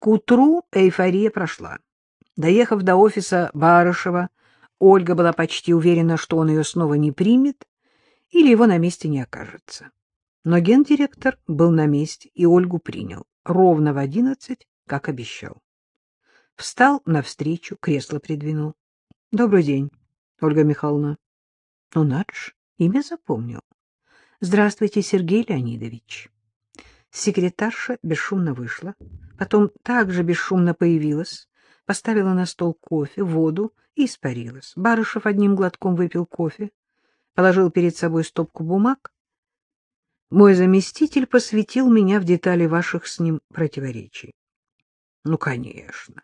К утру эйфория прошла. Доехав до офиса Барышева, Ольга была почти уверена, что он ее снова не примет или его на месте не окажется. Но гендиректор был на месте и Ольгу принял ровно в одиннадцать, как обещал. Встал навстречу, кресло придвинул. — Добрый день, Ольга Михайловна. — Ну, надо ж, имя запомнил. — Здравствуйте, Сергей Леонидович. Секретарша бесшумно вышла, потом также бесшумно появилась, поставила на стол кофе, воду и испарилась. Барышев одним глотком выпил кофе, положил перед собой стопку бумаг. Мой заместитель посвятил меня в детали ваших с ним противоречий. Ну, конечно.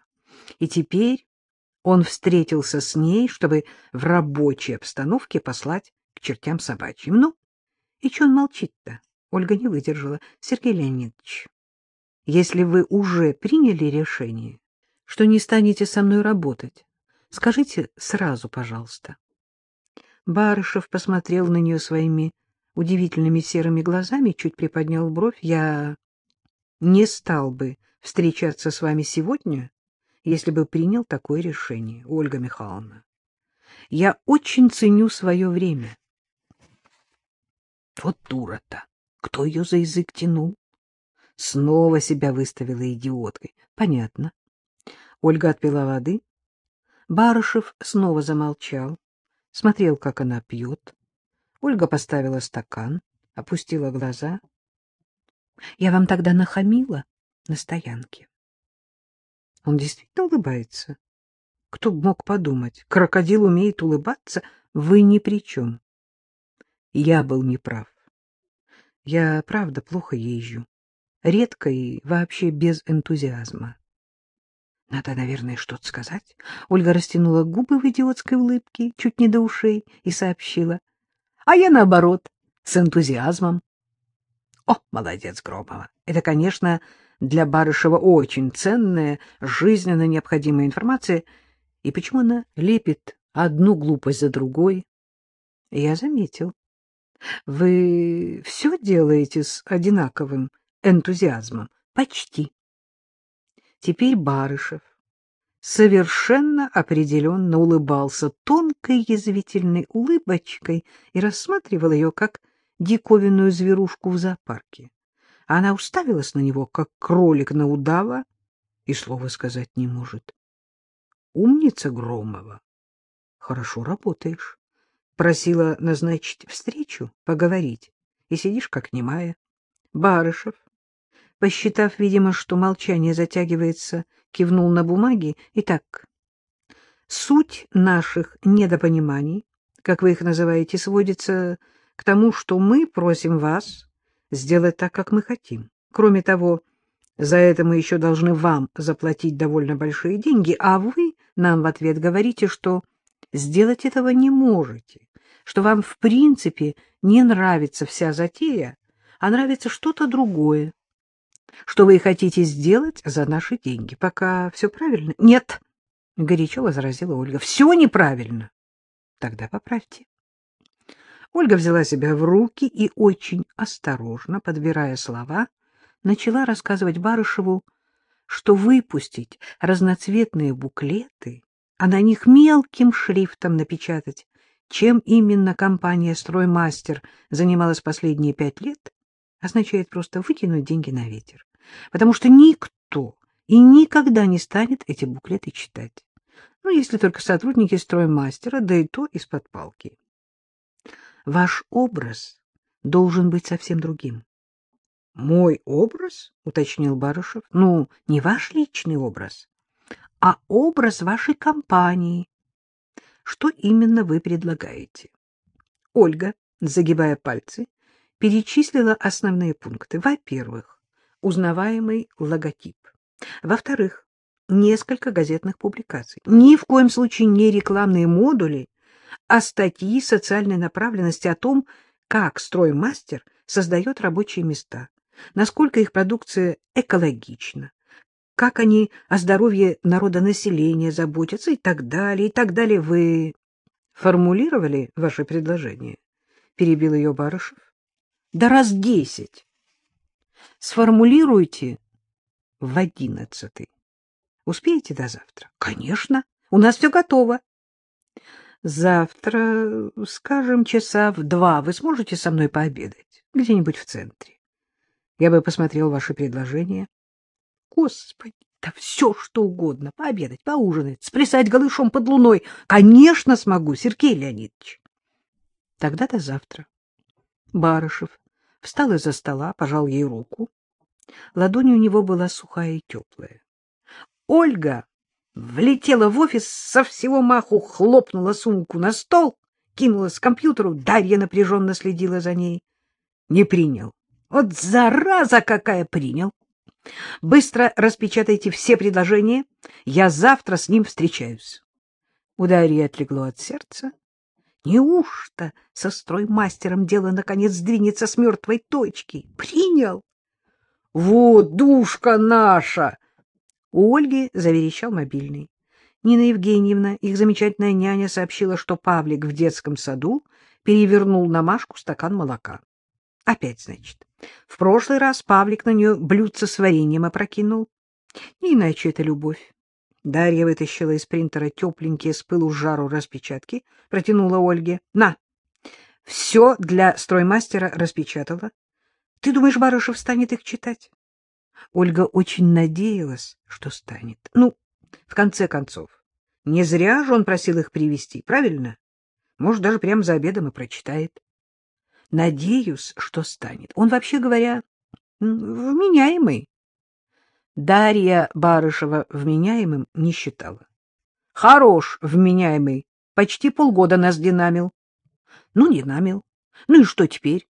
И теперь он встретился с ней, чтобы в рабочей обстановке послать к чертям собачьим. Ну, и что он молчит-то? Ольга не выдержала. Сергей Леонидович, если вы уже приняли решение, что не станете со мной работать, скажите сразу, пожалуйста. Барышев посмотрел на нее своими удивительными серыми глазами, чуть приподнял бровь. Я не стал бы встречаться с вами сегодня, если бы принял такое решение, Ольга Михайловна. Я очень ценю свое время. Вот дура-то! Кто ее за язык тянул? Снова себя выставила идиоткой. Понятно. Ольга отпила воды. Барышев снова замолчал, смотрел, как она пьет. Ольга поставила стакан, опустила глаза. — Я вам тогда нахамила на стоянке. Он действительно улыбается. Кто бы мог подумать, крокодил умеет улыбаться, вы ни при чем. Я был неправ. Я, правда, плохо езжу. Редко и вообще без энтузиазма. Надо, наверное, что-то сказать. Ольга растянула губы в идиотской улыбке, чуть не до ушей, и сообщила. А я, наоборот, с энтузиазмом. О, молодец, Громова. Это, конечно, для Барышева очень ценная, жизненно необходимая информация. И почему она лепит одну глупость за другой? Я заметил. Вы все делаете с одинаковым энтузиазмом? Почти. Теперь Барышев совершенно определенно улыбался тонкой язвительной улыбочкой и рассматривал ее как диковинную зверушку в зоопарке. Она уставилась на него, как кролик на удава, и слова сказать не может. Умница Громова. Хорошо работаешь просила назначить встречу, поговорить, и сидишь как немая. Барышев, посчитав, видимо, что молчание затягивается, кивнул на бумаги. Итак, суть наших недопониманий, как вы их называете, сводится к тому, что мы просим вас сделать так, как мы хотим. Кроме того, за это мы еще должны вам заплатить довольно большие деньги, а вы нам в ответ говорите, что сделать этого не можете что вам в принципе не нравится вся затея, а нравится что-то другое. Что вы хотите сделать за наши деньги? Пока все правильно? Нет, — горячо возразила Ольга. Все неправильно. Тогда поправьте. Ольга взяла себя в руки и очень осторожно, подбирая слова, начала рассказывать Барышеву, что выпустить разноцветные буклеты, а на них мелким шрифтом напечатать чем именно компания «Строймастер» занималась последние пять лет, означает просто выкинуть деньги на ветер. Потому что никто и никогда не станет эти буклеты читать. Ну, если только сотрудники «Строймастера», да и то из-под палки. Ваш образ должен быть совсем другим. — Мой образ? — уточнил Барышев. — Ну, не ваш личный образ, а образ вашей компании, что именно вы предлагаете? Ольга, загибая пальцы, перечислила основные пункты. Во-первых, узнаваемый логотип. Во-вторых, несколько газетных публикаций. Ни в коем случае не рекламные модули, а статьи социальной направленности о том, как строймастер создает рабочие места, насколько их продукция экологична, как они о здоровье народонаселения заботятся и так далее, и так далее. Вы формулировали ваше предложение? Перебил ее Барышев. Да раз десять. Сформулируйте в одиннадцатый. Успеете до завтра? Конечно. У нас все готово. Завтра, скажем, часа в два вы сможете со мной пообедать? Где-нибудь в центре. Я бы посмотрел ваши предложения. Господи, да все что угодно. Пообедать, поужинать, сплясать голышом под луной. Конечно, смогу, Сергей Леонидович. Тогда до завтра. Барышев встал из-за стола, пожал ей руку. Ладонь у него была сухая и теплая. Ольга влетела в офис, со всего маху хлопнула сумку на стол, кинулась к компьютеру, Дарья напряженно следила за ней. Не принял. Вот зараза какая принял! Быстро распечатайте все предложения, я завтра с ним встречаюсь. У Дарьи отлегло от сердца. Неужто со строймастером дело наконец сдвинется с мертвой точки? Принял! Вот душка наша! У Ольги заверещал мобильный. Нина Евгеньевна, их замечательная няня, сообщила, что Павлик в детском саду перевернул на Машку стакан молока. Опять, значит. В прошлый раз Павлик на нее блюдце с вареньем опрокинул. Не иначе это любовь. Дарья вытащила из принтера тепленькие с пылу жару распечатки, протянула Ольге. — На! Все для строймастера распечатала. Ты думаешь, Барышев станет их читать? Ольга очень надеялась, что станет. Ну, в конце концов, не зря же он просил их привести, правильно? Может, даже прямо за обедом и прочитает. Надеюсь, что станет. Он, вообще говоря, вменяемый. Дарья Барышева вменяемым не считала. Хорош вменяемый, почти полгода нас динамил. Ну, динамил. Ну и что теперь?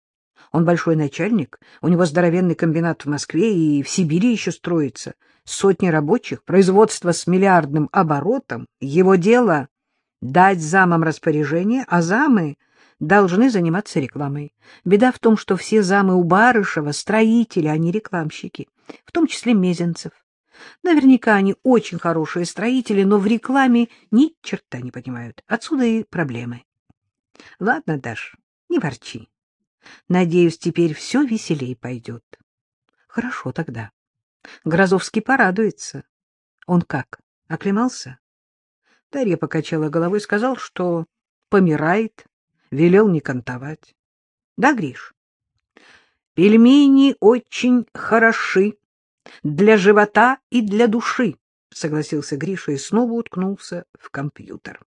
Он большой начальник, у него здоровенный комбинат в Москве и в Сибири еще строится. Сотни рабочих, производство с миллиардным оборотом. Его дело — дать замам распоряжение, а замы должны заниматься рекламой. Беда в том, что все замы у Барышева — строители, а не рекламщики, в том числе Мезенцев. Наверняка они очень хорошие строители, но в рекламе ни черта не понимают. Отсюда и проблемы. Ладно, Даш, не ворчи. Надеюсь, теперь все веселей пойдет. Хорошо тогда. Грозовский порадуется. Он как, оклемался? Дарья покачала головой сказал, что помирает, велел не кантовать. Да, Гриш? Пельмени очень хороши для живота и для души, согласился Гриша и снова уткнулся в компьютер.